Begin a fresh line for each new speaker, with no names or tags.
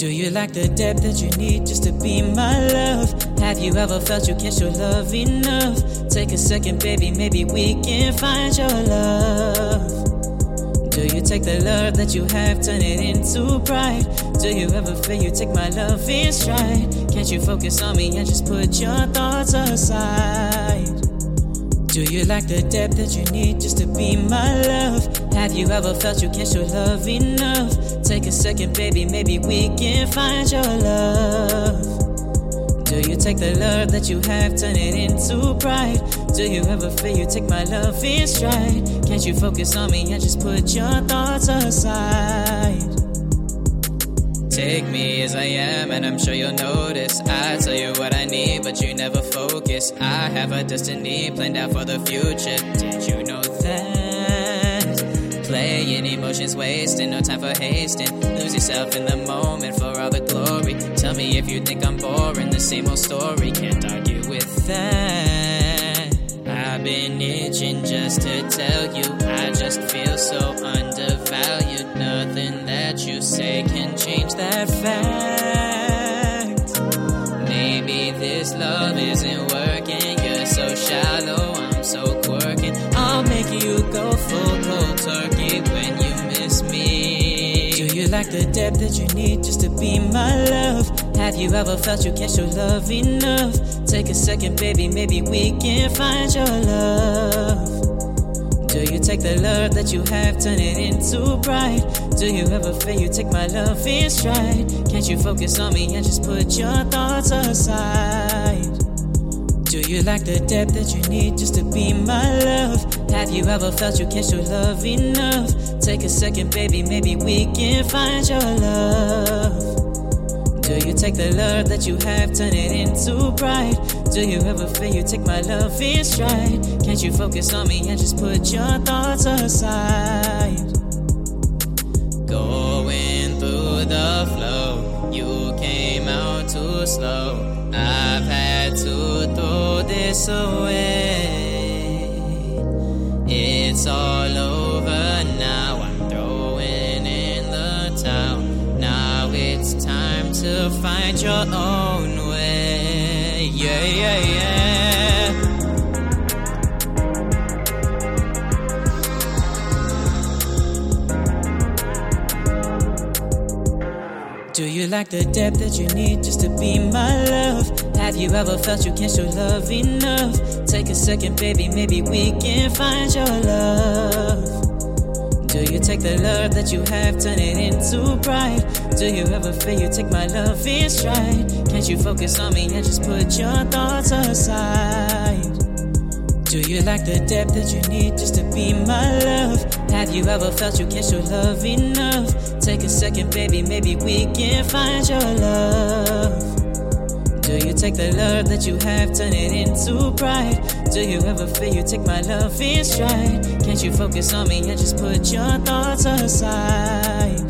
Do you like the depth that you need just to be my love? Have you ever felt you can't show love enough? Take a second, baby, maybe we can find your love. Take the love that you have, turn it into pride? Do you ever feel you take my love in stride? Can't you focus on me and just put your thoughts aside? Do you like the depth that you need just to be my love? Have you ever felt you can't show love enough? Take a second, baby, maybe we can find your love. Do you take the love that you have, turn it into pride? Do you ever feel you take my love in stride? Can't you focus on me and just put your thoughts aside? Take me as I am, and I'm sure you'll notice. I tell you what I need, but you never focus. I have a destiny planned out for the future. Did you know that? Playing emotions, wasting no time for hasting. Lose yourself in the moment for all the glory. Tell me if you think I'm boring, the same old story. Can't argue with that. I've been itching just to tell you, I just feel so undervalued. Nothing that you say can change that fact. Maybe this love isn't like the depth that you need just to be my love? Have you ever felt you can't show love enough? Take a second, baby, maybe we can find your love. Do you take the love that you have, turn it into pride? Do you ever feel you take my love in stride? Can't you focus on me and just put your thoughts aside? Do you like the depth that you need just to be my love? Have you ever felt you can't show love enough? Take a second, baby, maybe we can find your love. Do you take the love that you have, turn it into pride? Do you ever feel you take my love in stride? Can't you focus on me and just put your thoughts aside? Going through the flow, you came out too slow. I've had to throw this away. To find your own way. Yeah, yeah, yeah. Do you like the depth that you need just to be my love? Have you ever felt you can't show love enough? Take a second, baby, maybe we can find your love. Do you take the love that you have, turn it into pride? Do you ever feel you take my love in stride? Can't you focus on me and just put your thoughts aside? Do you like the depth that you need just to be my love? Have you ever felt you can't show love enough? Take a second, baby, maybe we can find your love. Do you take the love that you have, turn it into pride? Do you ever feel you take my love in stride? Can't you focus on me and just put your thoughts aside?